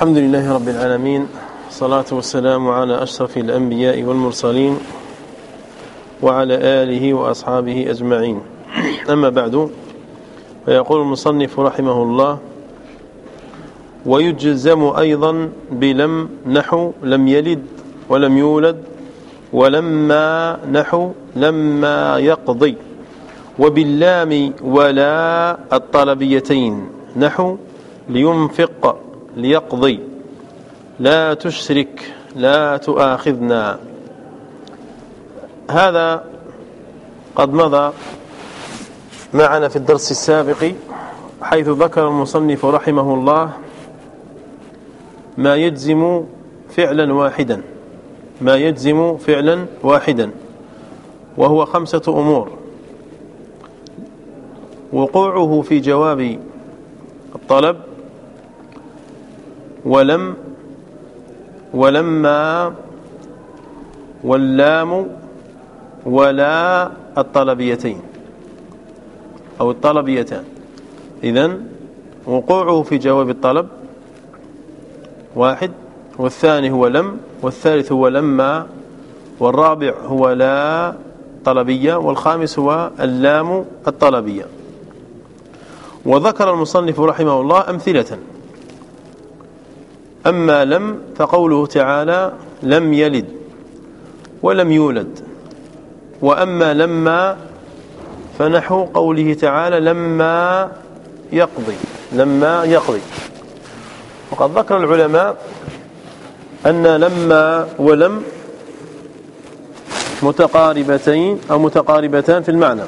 الحمد لله رب العالمين صلاة والسلام على أشرف الأنبياء والمرسلين وعلى آله وأصحابه أجمعين. أما بعد فيقول المصنف رحمه الله ويجزم أيضا بلم نحو لم يلد ولم يولد ولما نحو لما يقضي وباللام ولا الطلبيتين نحو لينفق ليقضي. لا تشرك لا تؤاخذنا. هذا قد مضى معنا في الدرس السابق حيث ذكر المصنف رحمه الله ما يجزم فعلا واحدا. ما يجزم فعلا واحدا وهو خمسة أمور. وقوعه في جواب الطلب ولم ولما واللام ولا الطلبيتين أو الطلبيتان. إذن وقوعه في جواب الطلب واحد والثاني هو لم والثالث هو لما والرابع هو لا طلبية والخامس هو اللام الطلبية. وذكر المصنف رحمه الله أمثلة. أما لم فقوله تعالى لم يلد ولم يولد. وأما لما فنحو قوله تعالى لما يقضي لما يقضي. وقد ذكر العلماء أن لما ولم متقاربتين أو متقاربتان في المعنى.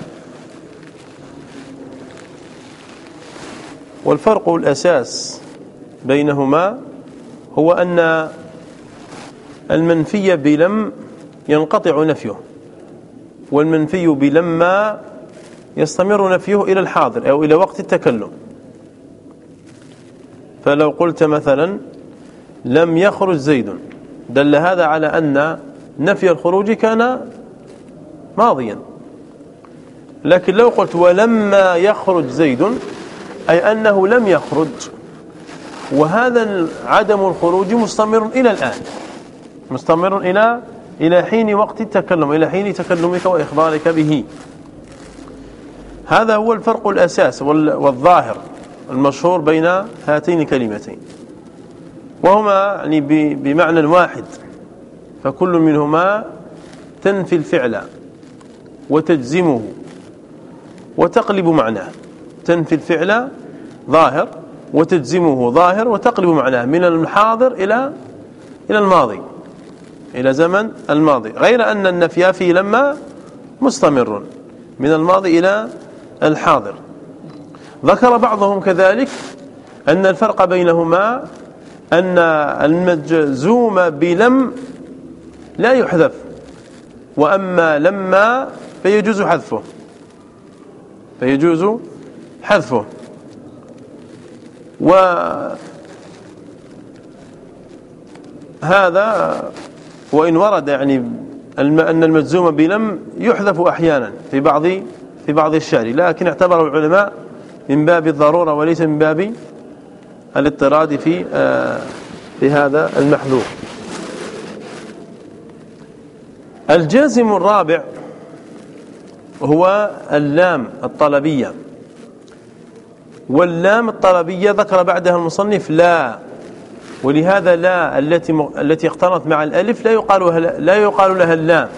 والفرق الأساس بينهما هو أن المنفي بلم ينقطع نفيه والمنفي بلما يستمر نفيه إلى الحاضر أو إلى وقت التكلم. فلو قلت مثلا لم يخرج زيد دل هذا على أن نفي الخروج كان ماضيا. لكن لو قلت ولما يخرج زيد أي أنه لم يخرج وهذا عدم الخروج مستمر إلى الآن. مستمر إلى إلى حين وقت التكلم إلى حين تكلمك وإخبارك به. هذا هو الفرق الأساس والظاهر المشهور بين هاتين الكلمتين. وهما يعني بمعنى واحد. فكل منهما تنفي الفعل وتجزمه وتقلب معناه. تنفي الفعل ظاهر وتجزمه ظاهر وتقلب معناه من الحاضر إلى إلى الماضي. إلى زمن الماضي. غير أن النفي فيه لما مستمر من الماضي إلى الحاضر. ذكر بعضهم كذلك أن الفرق بينهما أن المجزوم بلم لا يحذف وأما لما فيجوز حذفه. فيجوز حذفه. وهذا وإن ورد يعني أن المجزوم بلم يحذف أحيانا في بعض في بعض الشعر لكن اعتبره العلماء من باب الضرورة وليس من باب الاضطراد في آه، في هذا المحذوف. الجازم الرابع هو اللام الطلبية. واللام الطلبية ذكر بعدها المصنف لا. ولهذا لا التي التي اقترنت مع الألف لا يقال لا يقال لها اللام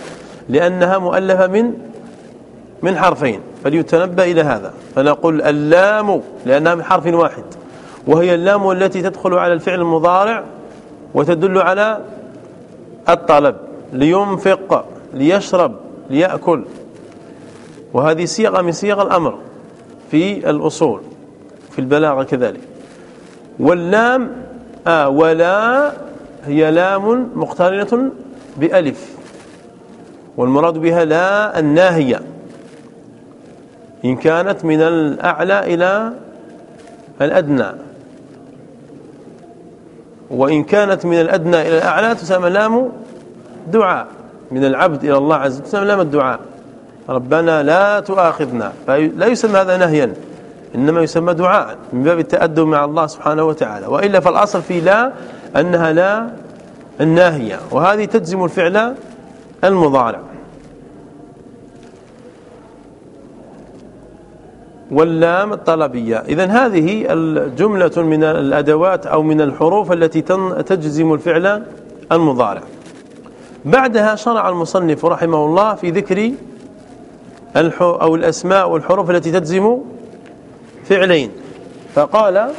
لأنها مؤلفة من من حرفين. فليتنبه إلى هذا. فنقول اللام لأنها من حرف واحد. وهي اللام التي تدخل على الفعل المضارع وتدل على الطلب. لينفق ليشرب ليأكل. وهذه صيغة من صيغ الأمر في الأصول. في البلاغة كذلك. واللام آه ولا هي لام مقترنة بألف. والمراد بها لا الناهية. إن كانت من الأعلى إلى الأدنى. وإن كانت من الأدنى إلى الأعلى تسمى لام دعاء. من العبد إلى الله عز وجل تسمى لام الدعاء. ربنا لا تؤاخذنا. لا يسمى هذا نهيا. إنما يسمى دعاء من باب التأدب مع الله سبحانه وتعالى. وإلا فالأصل في لا أنها لا الناهية. وهذه تجزم الفعل المضارع. واللام الطلبية. إذا هذه الجملة من الأدوات أو من الحروف التي تجزم الفعل المضارع. بعدها شرع المصنف رحمه الله في ذكر أو الأسماء والحروف التي تجزم فعلين. فقال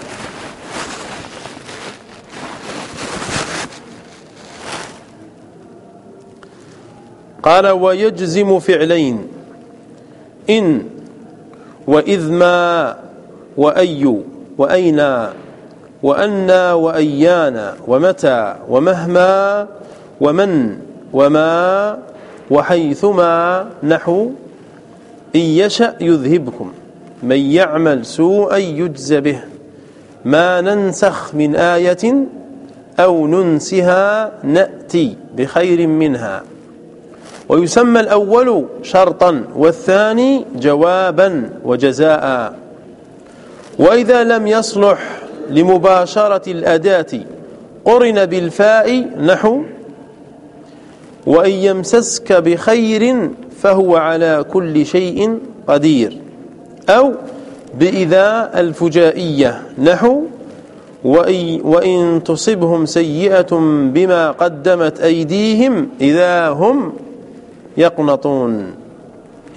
قال ويجزم فعلين. إن وإذ ما وأي وأين وأنا وأيانا ومتى ومهما ومن وما وحيثما نحو إن يشأ يذهبكم. من يعمل سوءا يجز به. ما ننسخ من آية أو ننسها نأتي بخير منها. ويسمى الأول شرطا والثاني جوابا وجزاء. وإذا لم يصلح لمباشرة الأداة قرن بالفاء نحو وإن يمسسك بخير فهو على كل شيء قدير. أو بإذا الفجائية. نحو وإن تصبهم سيئة بما قدمت أيديهم إذا هم يقنطون.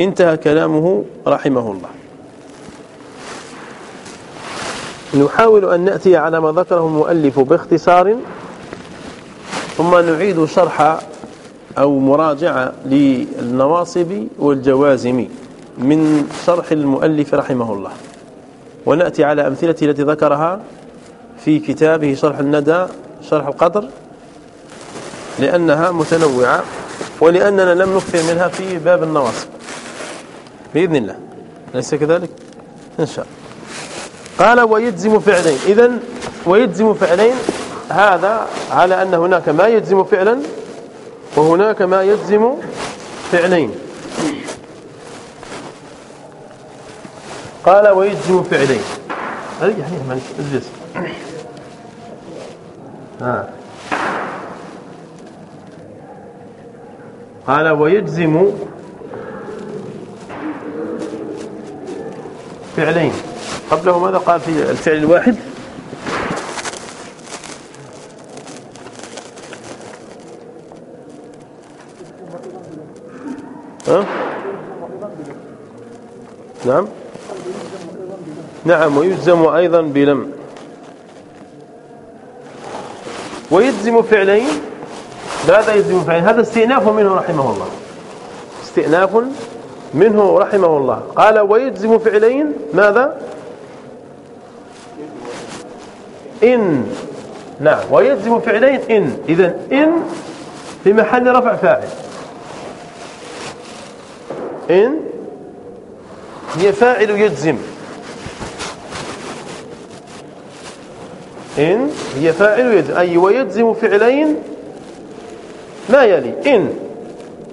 انتهى كلامه رحمه الله. نحاول أن نأتي على ما ذكره المؤلف باختصار ثم نعيد شرح أو مراجعة للنواصب والجوازم. من شرح المؤلف رحمه الله. ونأتي على أمثلة التي ذكرها في كتابه شرح الندى شرح القدر لأنها متنوعة ولأننا لم نكثر منها في باب النواصب. بإذن الله. ليس كذلك؟ إن شاء الله. قال ويجزم فعلين. إذا ويجزم فعلين هذا على أن هناك ما يجزم فعلا وهناك ما يجزم فعلين. قال ويجزم فعلين هنا اجلس ها. قال ويجزم فعلين. قبله ماذا قال في الفعل الواحد؟ ها؟ نعم. نعم ويجزم أيضا بلم. ويجزم فعلين. ماذا يجزم فعلين؟ هذا استئناف منه رحمه الله. استئناف منه رحمه الله. قال ويجزم فعلين. ماذا؟ إن. نعم ويجزم فعلين إن. إذا إن في محل رفع فاعل. إن هي فاعل يجزم. إن هي فاعل يجزم أي ويجزم فعلين ما يلي. إن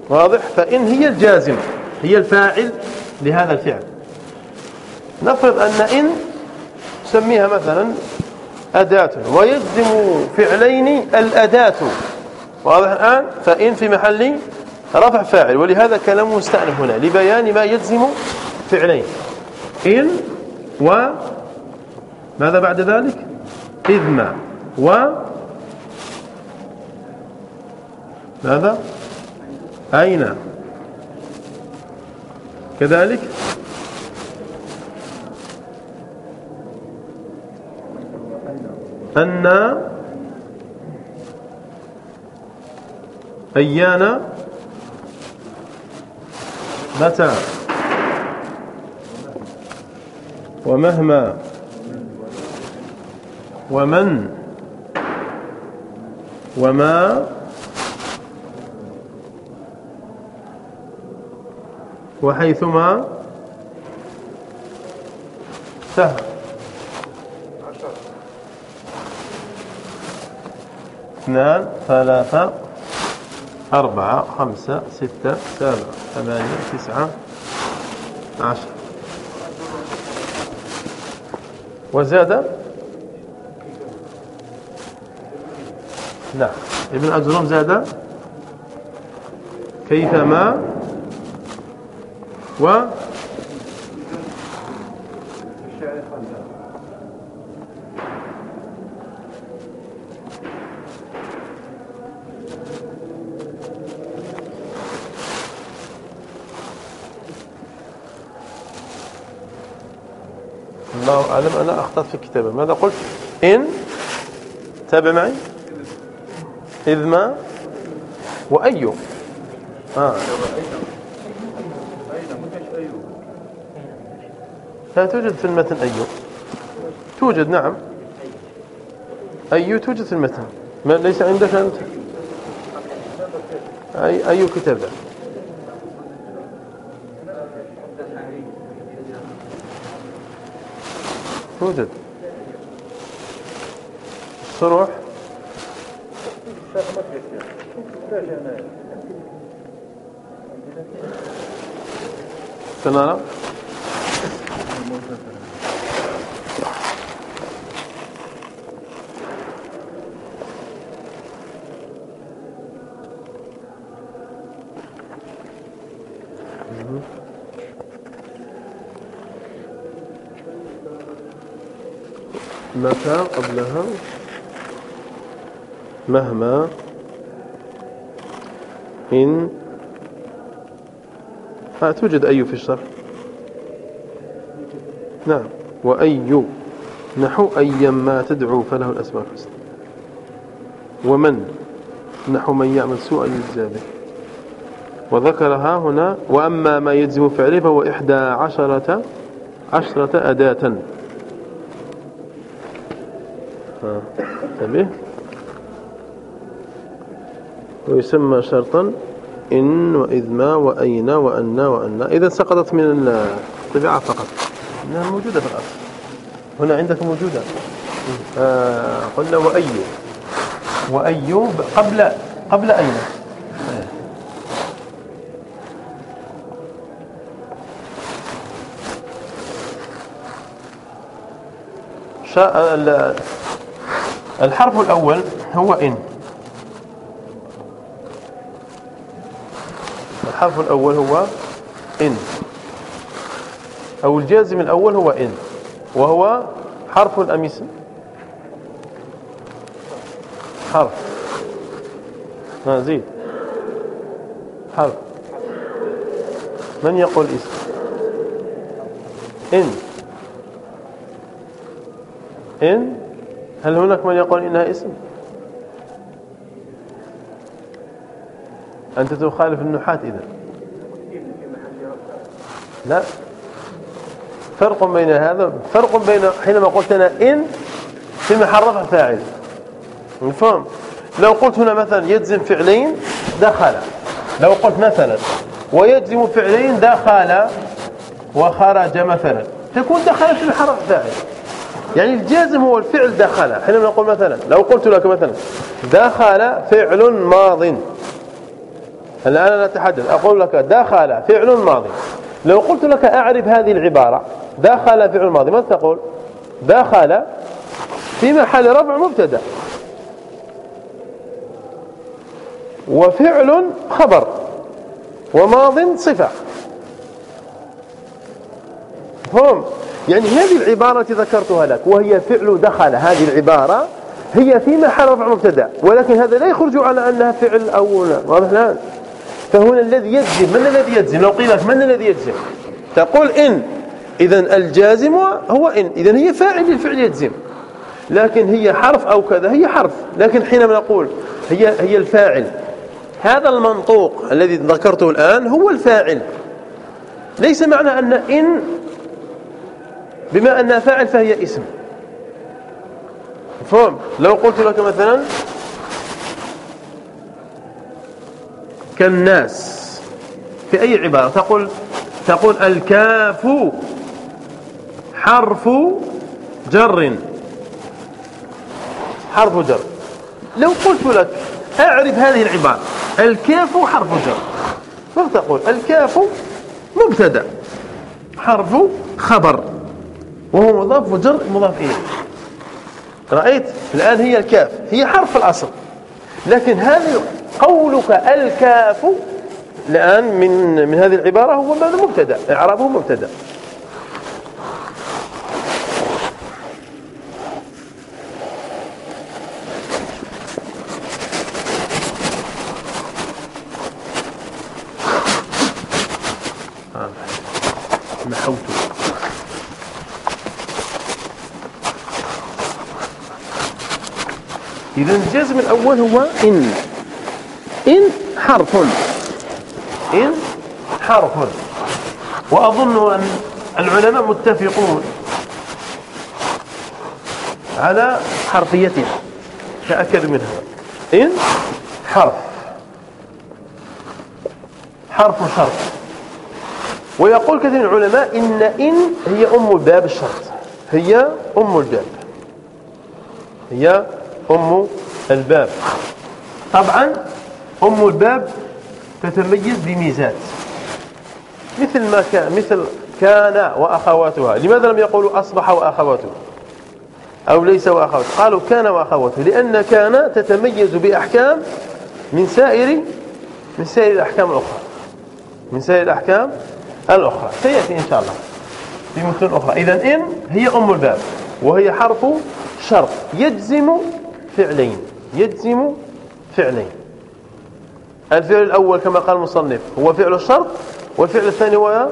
واضح؟ فإن هي الجازم هي الفاعل لهذا الفعل. نفرض أن إن نسميها مثلا أداة ويجزم فعلين الأداة. واضح الآن؟ فإن في محل رفع فاعل ولهذا كلام مستأنف هنا لبيان ما يجزم فعلين. إن و ماذا بعد ذلك؟ إذ ما و ماذا؟ أين؟ كذلك؟ أن أيانا متى؟ ومهما ومن؟ وما؟ وحيثما؟ سهل. اثنان ثلاثة أربعة خمسة ستة سبعة ثمانية تسعة عشر. وزاد؟ نعم ابن أجرم زاد كيفما و الله أعلم. أنا أخطأت في الكتابة. ماذا قلت؟ إن تابع معي. إذ ما وأي؟ آه. لا توجد في المتن أي. توجد نعم. أي توجد في المتن. ما ليس عندك أنت؟ أي, أي كتاب؟ توجد. الصروح سنرى متى قبلها؟ مهما إن توجد أي في الشرح نعم. وأي نحو أيما تدعو فله الأسماء الحسنى. ومن نحو من يعمل سوءا يجزى به. وذكرها هنا وأما ما يجزم فعله فهو إحدى عشرة عشرة أداة. انتبه ويسمى شرطا إن وإذ ما وأين وأن وأن إذا سقطت من الطبيعة فقط. إنها موجودة في الأصل هنا عندك موجودة. آه قلنا وأي. وأي قبل قبل أين؟ الحرف الأول هو إن. الحرف الأول هو إن. أو الجازم الأول هو إن. وهو حرف أم اسم حرف زيد. حرف. من يقول اسم إن. إن. هل هناك من يقول إنها اسم؟ أنت تخالف النحاة إذا لا. فرق بين هذا فرق بين حينما قلت أنا إن في محل رفع فاعل. مفهوم؟ لو قلت هنا مثلا يجزم فعلين دخل. لو قلت مثلا ويجزم فعلين دخل وخرج مثلا تكون دخل في محل رفع فاعل. يعني الجازم هو الفعل دخل. حينما نقول مثلا لو قلت لك مثلا دخل فعل ماض. الآن أنا أتحدث أقول لك دخل فعل ماضي لو قلت لك أعرف هذه العبارة دخل فعل ماضي ماذا تقول؟ دخل في محل رفع مبتدأ. وفعل خبر وماض صفة. فهم؟ يعني هذه العبارة التي ذكرتها لك وهي فعل دخل هذه العبارة هي في محل رفع مبتدأ ولكن هذا لا يخرج على أنها فعل أول واضح الآن؟ فهنا الذي يجزم. من الذي يجزم؟ لو قيل من الذي يجزم؟ تقول إن. إذا الجازم هو إن. إذا هي فاعل للفعل يجزم. لكن هي حرف أو كذا هي حرف. لكن حينما نقول هي هي الفاعل. هذا المنطوق الذي ذكرته الآن هو الفاعل. ليس معنى أن إن بما أنها فاعل فهي اسم. فهم لو قلت لك مثلا كالناس. في أي عبارة؟ تقول تقول الكاف حرف جر. حرف جر. لو قلت لك أعرف هذه العبارة الكاف حرف جر. ماذا تقول؟ الكاف مبتدأ حرف خبر وهو مضاف وجر مضاف إليه. رأيت؟ الآن هي الكاف هي حرف الأصل. لكن هذه قولك الكاف. الآن من من هذه العبارة هو مبتدأ. إعرابه مبتدأ. إذا الجزم الأول هو إن. إن حرف. إن حرف. وأظن أن العلماء متفقون على حرفيتها تأكد منها. إن حرف. حرف شرط ويقول كثير من العلماء إن إن هي أم الباب الشرط. هي أم الباب. هي أم الباب. طبعا أم الباب تتميز بميزات. مثل ما كان مثل كان وأخواتها. لماذا لم يقولوا أصبح وأخواته؟ أو ليس وأخواته؟ قالوا كان وأخواته. لأن كان تتميز بأحكام من سائر من سائر الأحكام الأخرى. من سائر الأحكام الأخرى. سيأتي إن شاء الله في مثل أخرى. إذا إن هي أم الباب وهي حرف شرط. يجزم فعلين. يجزم فعلين. الفعل الأول كما قال المصنف هو فعل الشرط والفعل الثاني هو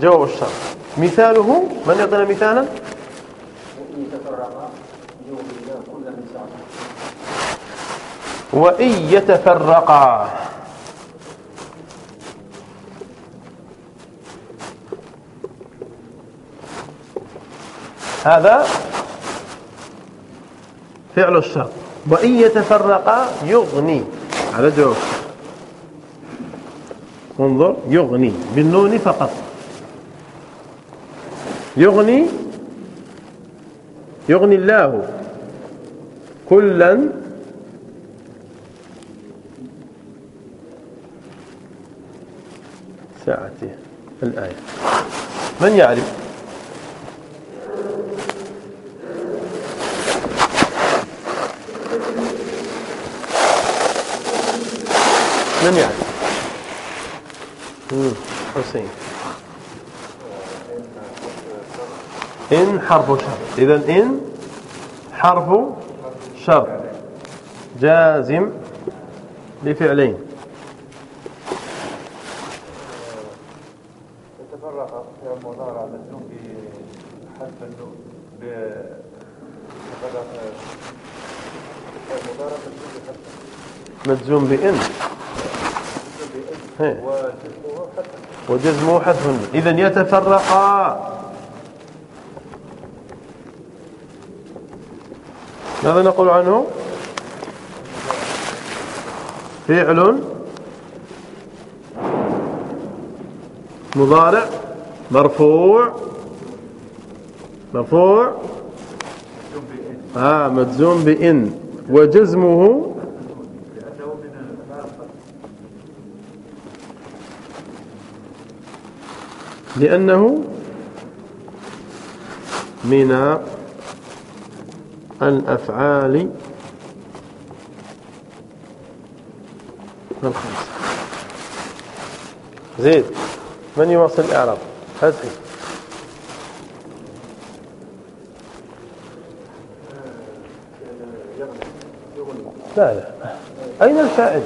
جواب الشرط. مثاله من يعطينا مثالا؟ وإن يتفرقا. هذا فعل الشرط. وإن يتفرقا يغني. على جواب انظر يغني بالنون فقط. يغني يغني الله كلا. ساعته الآية. من يعرف من يعني حسين إن حرف شرط إذا إن حرف شرط جازم لفعلين. تفرق مجزوم بحذف النون مجزوم بإن. وجزمه حذف إذا يتفرقا ماذا نقول عنه؟ فعل مضارع مرفوع. مرفوع. آه مجزوم بإن. وجزمه لأنه من الأفعال الخمسة. زيد من يواصل الإعراب؟ فتحي لا لا. أين الفاعل؟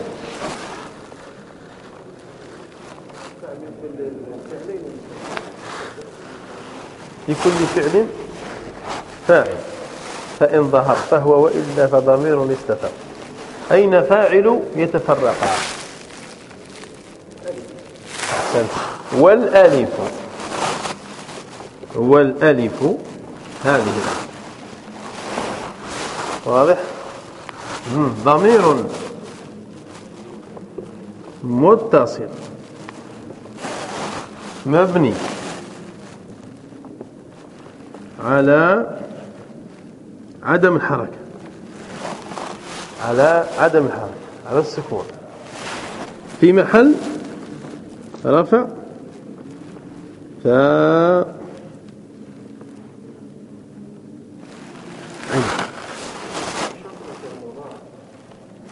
لكل فعل فاعل. فإن ظهر فهو وإلا فضمير استتر أين فاعل يتفرقا والألف. والألف. هذه واضح؟ ضمير متصل. مبني. على عدم الحركة. على عدم الحركة على السكون. في محل رفع ف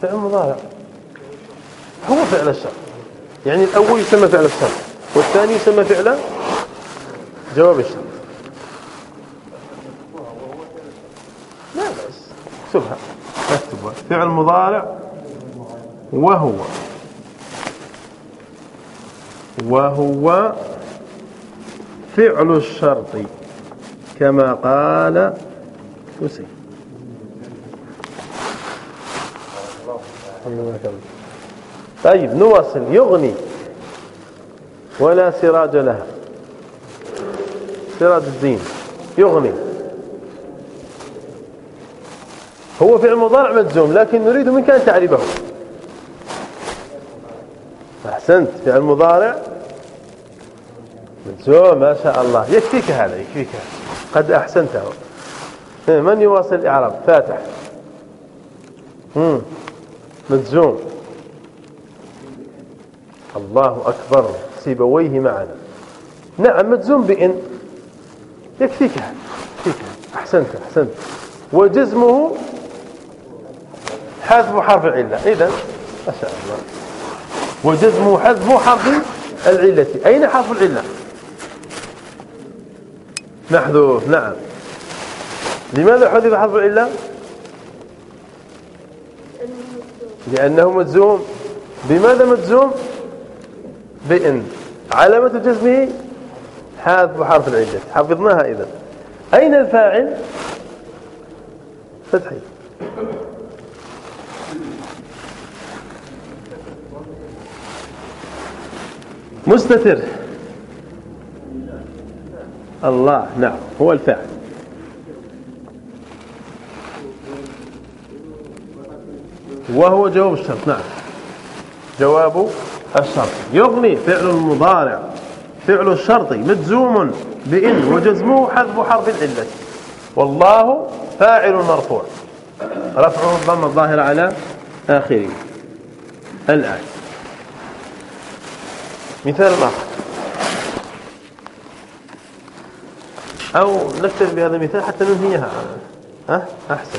فعل مضارع. هو فعل الشر يعني الأول يسمى فعل الشر والثاني يسمى فعل جواب الشر اكتبها. اكتبها. فعل مضارع وهو. وهو فعل الشرط. كما قال حسين طيب نواصل. يغني. ولا سراج لها سراج الدين. يغني. هو فعل مضارع مجزوم لكن نريد منك أن تعرفه أحسنت فعل مضارع مجزوم ما شاء الله. يكفيك هذا يكفيك قد أحسنته. من يواصل الإعراب؟ فاتح. مجزوم. الله أكبر سيبويه معنا. نعم مجزوم بإن. يكفيك يكفيك أحسنت أحسنت. وجزمه حذف حرف العلة. إذا شاء الله. وجزمه حذف حرف العلة. أين حرف العلة؟ محذوف. نعم. لماذا حذف حرف العلة؟ لأنه مجزوم. بماذا مجزوم؟ بإن. علامة جزمه حذف حرف العلة. حفظناها إذا أين الفاعل؟ فتحي. مستتر. الله نعم هو الفاعل. وهو جواب الشرط نعم. جواب الشرط. يغني فعل المضارع فعل الشرط مجزوم بإن وجزمه حذف حرف العلة. والله فاعل مرفوع. رفعه الضم الظاهر على آخره. الآن. مثال آخر. أو نكتفي بهذا المثال حتى ننهيها. ها؟ أحسن.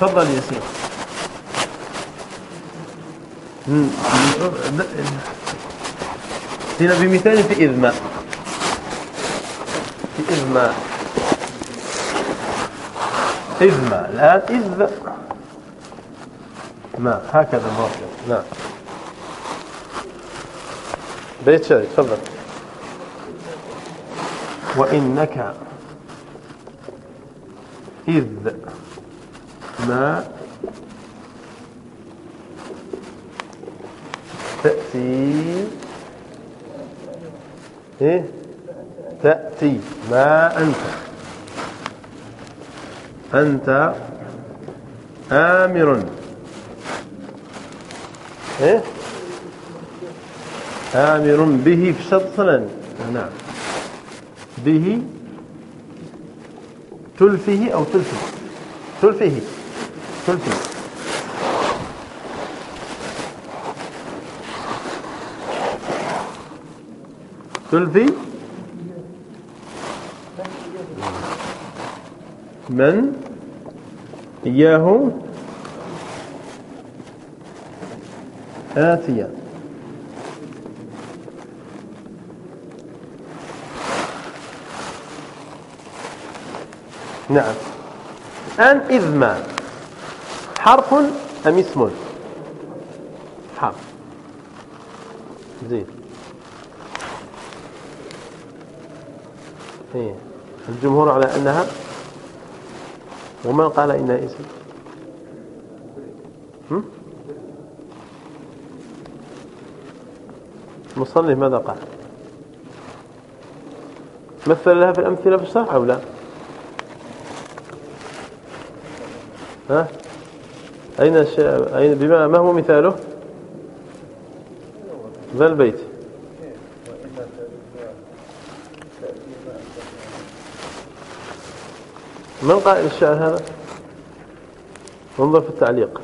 تفضل يا سيدي هنا بمثال في إذماء في إذماء إذماء الآن إذ ما. هكذا المرجع نعم. بيت شعري تفضل. وإنك إذ ما تأتي إيه؟ تأتي ما أنت. أنت آمر. إيه؟ آمر به شرط نعم. به تلفه أو تلفه. تلفه. تلفه. تلفي من؟ إياه. آتيا نعم. الآن إذ ما؟ حرف أم اسم؟ حرف. زين. إيه. الجمهور على أنها ومن قال إنها اسم؟ مصنف ماذا قال؟ مثل لها في الأمثلة في الشرح أو لا؟ ها؟ أين الشيء؟ أين؟ بما ما هو مثاله؟ ذا البيت. من قائل الشعر هذا؟ انظر في التعليق.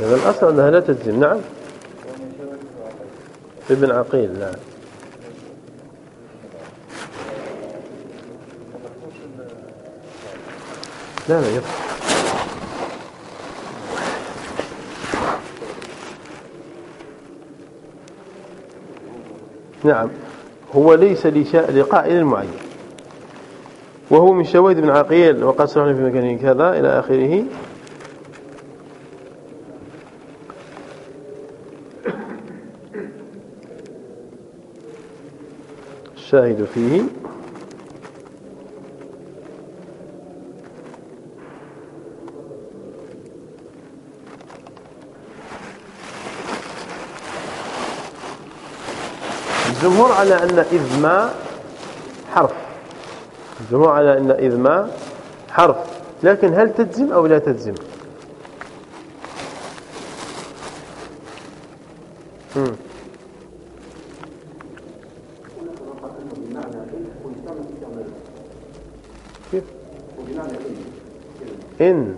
هذا الأصل أنها لا تجزم. نعم. ابن عقيل نعم. لا لا يفصل نعم. هو ليس لقائل معين وهو من شواهد بن عقيل وقد سرحنا في مكان كذا إلى آخره. الشاهد فيه. الجمهور على أن إذ ما حرف. الجمهور على أن إذ ما حرف. لكن هل تجزم أو لا تجزم كيف إن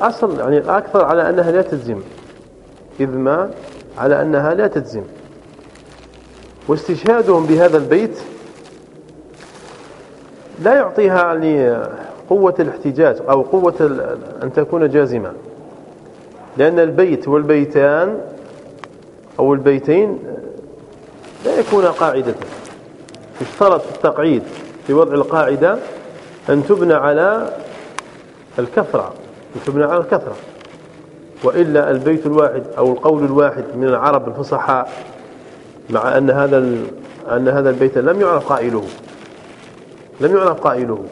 الأصل يعني الأكثر على أنها لا تجزم. إذ ما؟ على أنها لا تجزم. واستشهادهم بهذا البيت لا يعطيها قوة الاحتجاج أو قوة أن تكون جازمة. لأن البيت والبيتان أو البيتين لا يكون قاعدة. اشترط التقعيد في وضع القاعدة أن تبنى على الكثرة تبنى على الكثرة. وإلا البيت الواحد أو القول الواحد من العرب الفصحاء مع أن هذا أن هذا البيت لم يعرف قائله. لم يعرف قائله.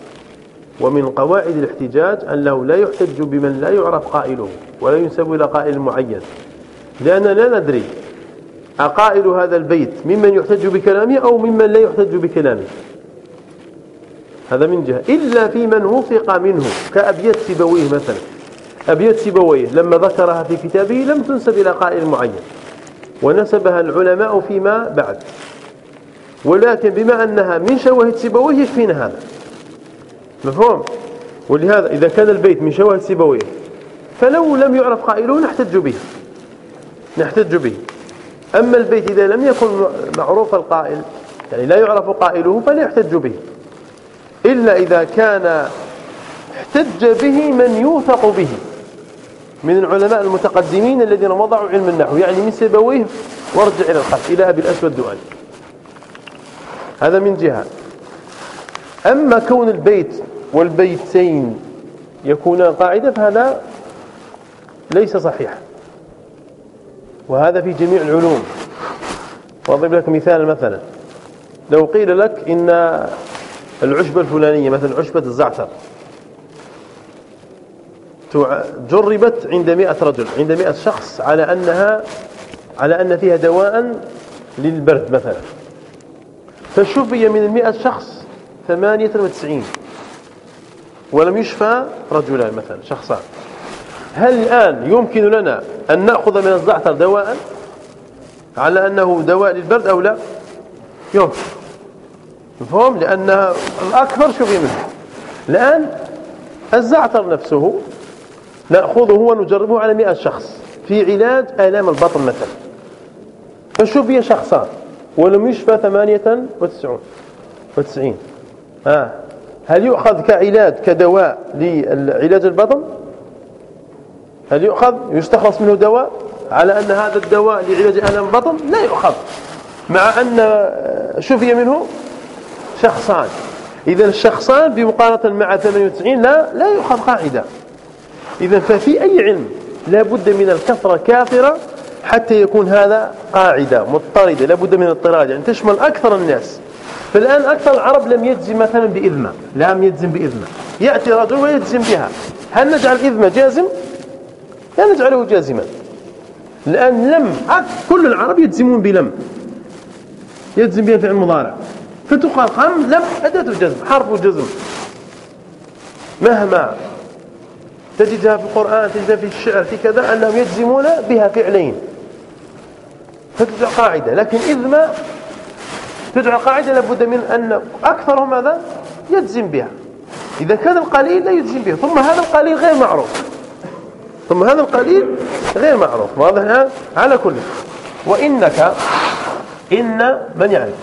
ومن قواعد الاحتجاج أنه لا يحتج بمن لا يعرف قائله ولا ينسب إلى قائل معين. لأننا لا ندري أقائل هذا البيت ممن يحتج بكلامه أو ممن لا يحتج بكلامه. هذا من جهة. إلا في من وثق منه كأبيات سيبويه مثلا. أبيات سيبويه لما ذكرها في كتابه لم تنسب إلى قائل معين. ونسبها العلماء فيما بعد. ولكن بما أنها من شواهد سيبويه يكفينا هذا؟ مفهوم؟ ولهذا إذا كان البيت من شواهد سيبويه فلو لم يعرف قائله نحتج به. نحتج به. أما البيت إذا لم يكن معروف القائل يعني لا يعرف قائله فلا يحتج به. إلا إذا كان احتج به من يوثق به من العلماء المتقدمين الذين وضعوا علم النحو يعني من سيبويه وارجع إلى الخلف إلى أبي الأسود الدؤلي هذا من جهة. أما كون البيت والبيتين يكونان قاعدة فهذا ليس صحيحا. وهذا في جميع العلوم. وأضرب لك مثال مثلا. لو قيل لك إن العشبة الفلانية مثلا عشبة الزعتر. جربت عند مئة رجل عند مئة شخص على أنها على أن فيها دواء للبرد مثلا. فشفي من المئة شخص ثمانية وتسعين. ولم يشفى رجلان مثلا شخصان. هل الآن يمكن لنا أن نأخذ من الزعتر دواء على أنه دواء للبرد أو لا؟ يمكن. مفهوم؟ لأن الأكثر شفي منه؟ الآن الزعتر نفسه نأخذه ونجربه على مئة شخص في علاج آلام البطن مثلا. فشفي شخصان؟ ولم يشفى ثمانية وتسعون. وتسعين. آه. هل يؤخذ كعلاج كدواء لعلاج البطن؟ هل يؤخذ؟ يستخلص منه دواء؟ على أن هذا الدواء لعلاج آلام البطن؟ لا يؤخذ. مع أن شفي منه؟ شخصان. إذا الشخصان بمقارنة مع 98 لا لا يؤخذ قاعدة. إذا ففي أي علم لا بد من الكثرة كافرة حتى يكون هذا قاعدة مضطردة لا بد من اضطراد يعني تشمل أكثر الناس. فالآن أكثر العرب لم يجزم مثلا بإذمة لم يجزم بإذمة يأتي رجل ويجزم بها. هل نجعل إذمة جازم؟ لا نجعله جازما. الآن لم كل العرب يجزمون بلم. يجزم بها فعل مضارع. فتقال قام لم أداة جزم حرف جزم. مهما تجدها في القرآن تجدها في الشعر في كذا أنهم يجزمون بها فعلين. فتدعى قاعدة لكن إذ ما تدعى قاعدة لابد من أن أكثرهم ماذا؟ يجزم بها. إذا كان القليل لا يجزم بها ثم هذا القليل غير معروف. ثم هذا القليل غير معروف واضح؟ على كل وإنك إن من يعرف.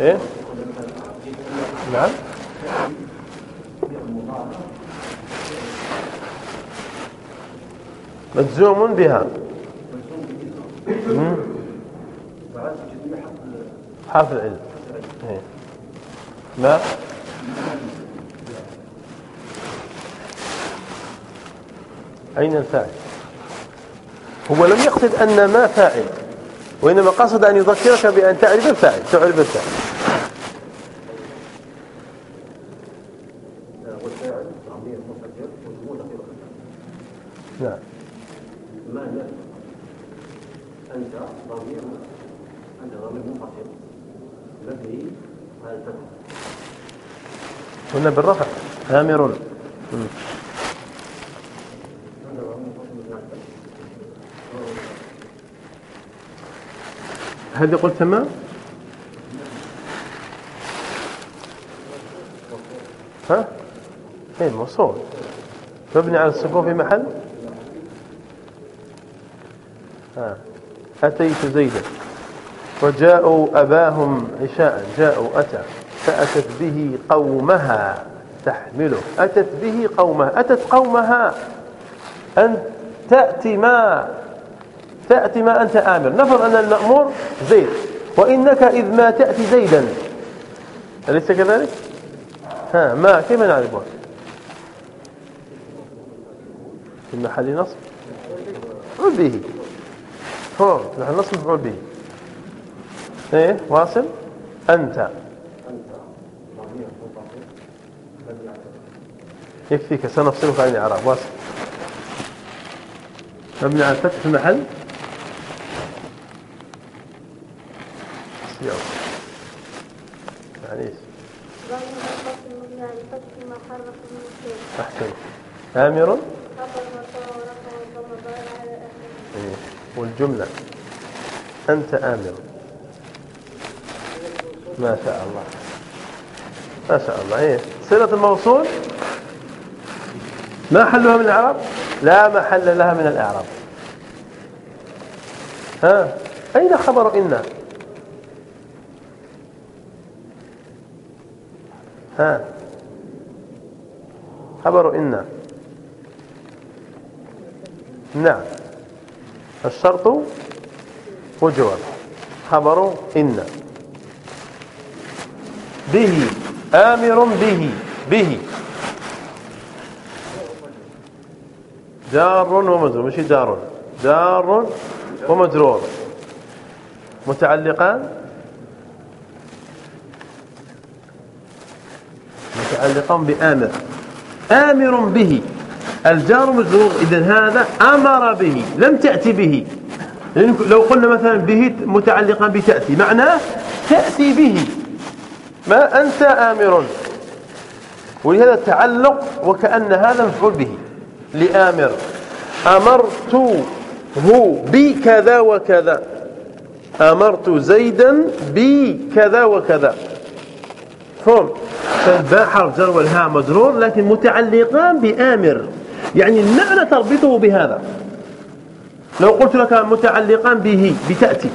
إيه؟ نعم. مجزوم بها. حرف العلم. إيه. لا أين الفاعل؟ هو لم يقصد أن ما فاعل وإنما قصد أن يذكرك بأن تعرف الفاعل تعرف الفاعل نعم ما أنت ضمير أنت ضمير منفصل مبني على الفتح قلنا بالرفع آمر هذه قلت تمام؟ ها؟ إيه موصول. مبني على السكون في محل؟ ها. أتيت زيدا. وجاءوا أباهم عشاء. جاءوا أتى. فأتت به قومها. تحمله. أتت به قومها. أتت قومها. أن تأتي ما تأتي ما أنت آمر نفرض أن المأمور زيد. وإنك إذ ما تأتي زيدا. أليس كذلك؟ ها ما كيف نعرفه؟ في محل نصب؟ مفعول به. هو نحن نصب مفعول به. إيه واصل؟ أنت. يكفيك سنفصلك عن الإعراب. واصل. مبني على الفتح في المحل؟ أحسن. آمر؟ إيه. والجملة. أنت آمر. ما شاء الله. ما شاء الله. إيه. صلة الموصول؟ ما حلها من الإعراب؟ لا محل لها من الإعراب. ها؟ أين خبر إن؟ ها؟ خبر إن. نعم. الشرط وجوب خبر إن. به. آمر به. به. جار ومجرور. مش جار. جار ومجرور. متعلقان. متعلقان بآمر. آمر به. الجار مجرور. إذا هذا أمر به. لم تأتي به. لو قلنا مثلا به متعلقا بتأتي. معناه تأتي به. ما أنت آمر. ولهذا التعلق وكأن هذا مفعول به. لآمر. أمرته بكذا وكذا. أمرت زيدا بكذا وكذا. فهم؟ فالباء حرف جر والهاء مجرور لكن متعلقان بآمر. يعني المعنى تربطه بهذا. لو قلت لك متعلقان به بتأتي.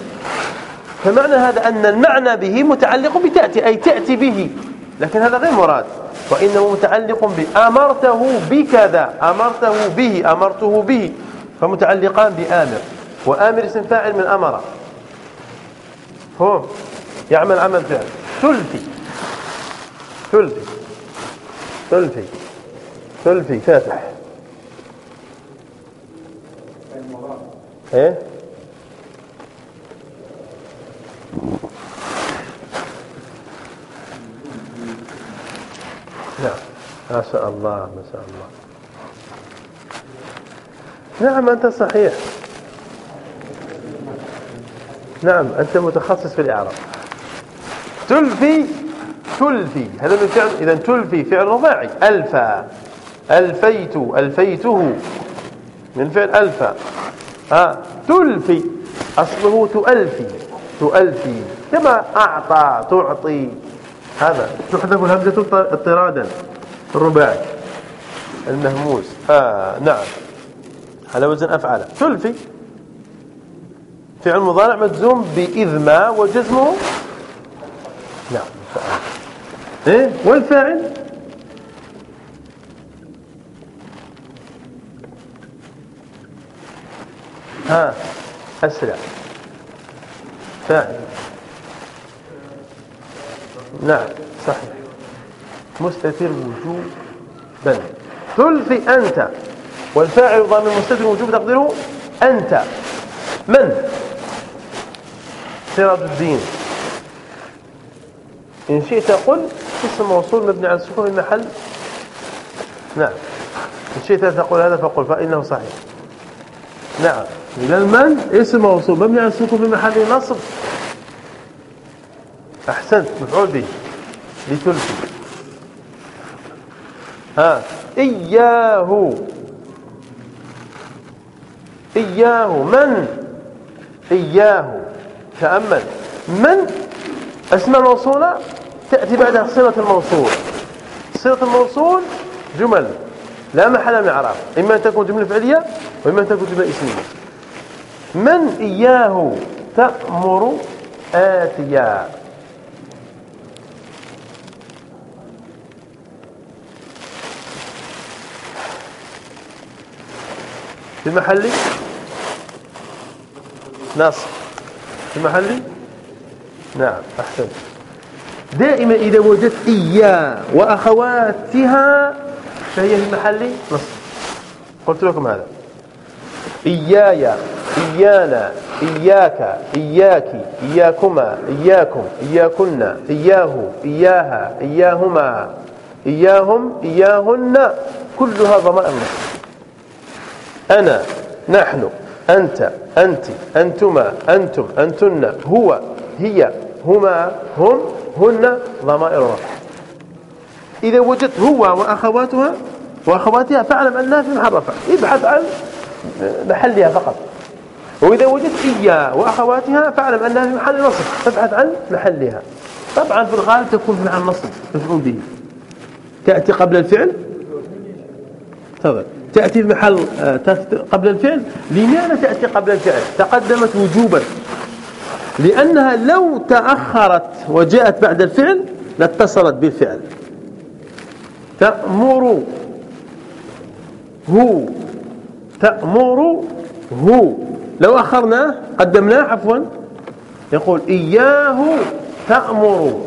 فمعنى هذا أن المعنى به متعلق بتأتي أي تأتي به. لكن هذا غير مراد. وإنه متعلق به أمرته بكذا. أمرته به أمرته به. فمتعلقان بآمر. وآمر اسم فاعل من أمر. هو يعمل عمل فعل. ثلثي. ثلثي. ثلثي. ثلثي فاتح. إيه؟ نعم ما شاء الله ما شاء الله. نعم أنت صحيح. نعم أنت متخصص في الإعراب. تلفي تلفي. هذا من فعل إذا تلفي فعل رباعي ألفى ألفيت. ألفيته. من فعل ألفى ها؟ تلفي. أصله تؤلفي. تؤلفي. كما أعطى تعطي. هذا. تحذف الهمزة اضطرادا. الرباعي. المهموس. آه نعم. على وزن أفعل. تلفي. فعل مضارع مجزوم بإذ ما وجزمه. نعم. إيه؟ والفاعل ها أسرع. فاعل. نعم صحيح. مستتر وجوبا. ثلث أنت. والفاعل ضامن مستتر وجوب تقديره أنت. من؟ سراج الدين. إن شئت قل اسم موصول مبني على السكون المحل نعم. إن شئت تقول هذا فقل فإنه صحيح. نعم. إلى المن اسم موصول مبني على السكون في محل نصب. أحسنت. مفعول به. لثلث ها. إياه. إياه. من؟ إياه. تأمل. من؟ أسماء موصولة؟ تأتي بعدها صلة الموصول. صلة الموصول جمل لا محل من اعراب إما أن تكون جملة فعلية وإما أن تكون جملة إسمية. من إياه تأمر آتيا؟ في محل نصب في محل نعم أحسن دائما إذا وجدت إياه وأخواتها فهي في محل نصب. قلت لكم هذا. إياي إيانا إياك إياك إياكما إياكم إياكن إياه إياها إياهما إياهم إياهن. كلها ضمائر نصب. أنا نحن أنت أنت أنتما أنتم أنتن هو هي. هما هم هن ضمائر رفع إذا وجدت هو وأخواتها وأخواتها فاعلم أنها في محل رفع. ابحث عن محلها فقط. وإذا وجدت إياه وأخواتها فاعلم أنها في محل نصب. فابحث عن محلها. طبعا في الغالب تكون في محل نصب مفعول به. تأتي قبل الفعل؟ تفضل. تأتي في محل آه، قبل الفعل؟ لماذا تأتي قبل الفعل؟ تقدمت وجوبا. لأنها لو تأخرت وجاءت بعد الفعل لاتصلت بالفعل. تأمر هو. تأمر هو. لو أخرناه قدمناه عفوا. يقول إياه تأمر.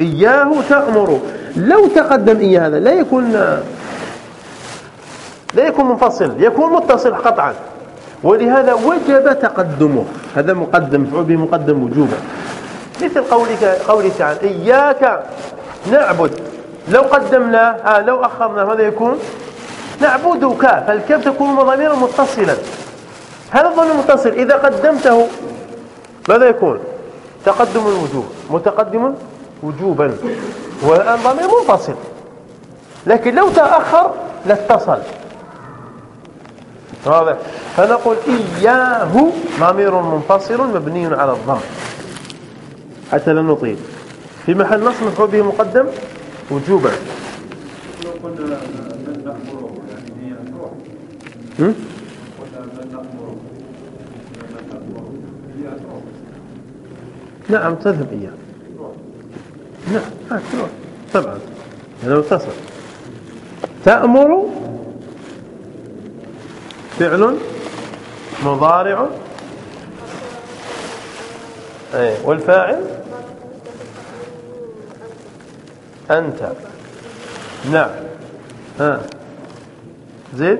إياه تأمر. لو تقدم إياه هذا لا يكون لا يكون منفصل يكون متصل قطعا. ولهذا وجب تقدمه. هذا مقدم مفعول به مقدم وجوبا. مثل قولك قوله تعالى إياك نعبد. لو قدمنا آه لو أخرنا ماذا يكون؟ نعبدك. فالكاف تكون ضميرا متصلا. هذا الضمير متصل. إذا قدمته ماذا يكون؟ تقدم الوجوب. متقدم وجوبا. والآن ضمير منفصل. لكن لو تأخر لاتصل واضح فنقول إياه ضمير منفصل مبني على الضم. حتى لا نطيل. في محل نص مفعول به مقدم وجوبا. نعم تذهب إياه. نعم تروح. طبعا. لو اتصل. تأمر فعل مضارع. إيه والفاعل أنت. نعم. ها. زيد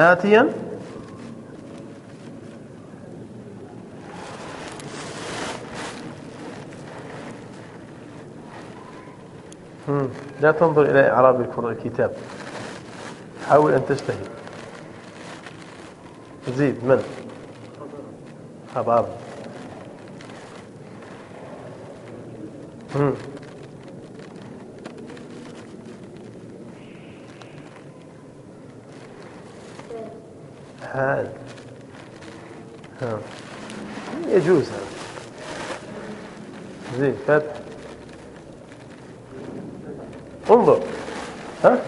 آتيا. لا تنظر إلى إعراب الكتاب حاول أن تجتهد. زيد من؟ خبر حال ها يجوز هذا زين فتح انظر ها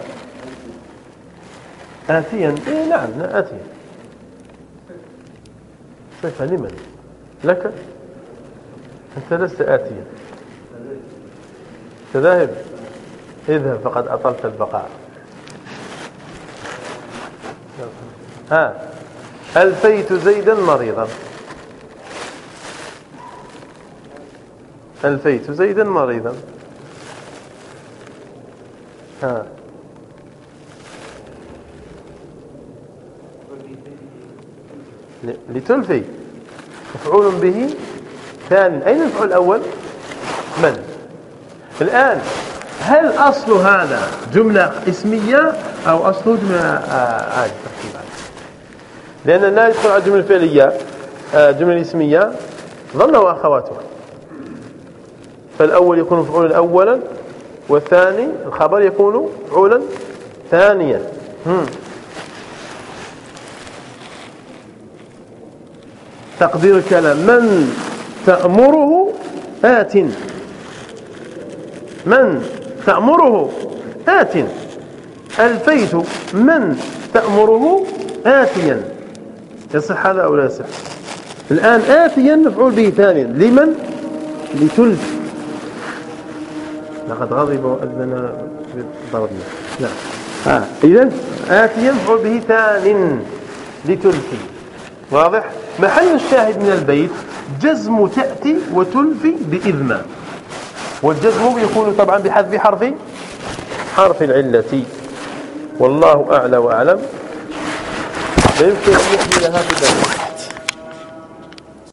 آتيا؟ إيه نعم آتيا. صفة لمن لك؟ أنت لست آتيا. تذاهب. اذهب فقد أطلت البقاء. ها ألفيت زيدا مريضا. ألفيت زيدا مريضا. ها. لتلفي. مفعول به ثاني. أين المفعول الأول؟ من؟ الآن هل أصل هذا جملة اسمية أو أصله جملة آه، عادي لأن لا يدخل على الجملة الفعلية آه، جملة اسمية. ظن وأخواتها. فالأول يكون مفعولا أولا والثاني الخبر يكون مفعولا ثانيا. تقدير الكلام. من تأمره آت. من تأمره آت. ألفيت. من تأمره آتيا يصح هذا أو لا يصح؟ الآن آتيا مفعول به ثانيا. لمن؟ لتلف. لقد غضب وأذن ضربنا نعم. آه. إذن آتيا مفعول به ثان لتلفي واضح؟ محل الشاهد من البيت جزم تأتي وتلفي بإذن والجزم يكون طبعا بحذف حرف؟ حرف العلة. والله أعلى وأعلم. لا يمكن أن يحملها في ذلك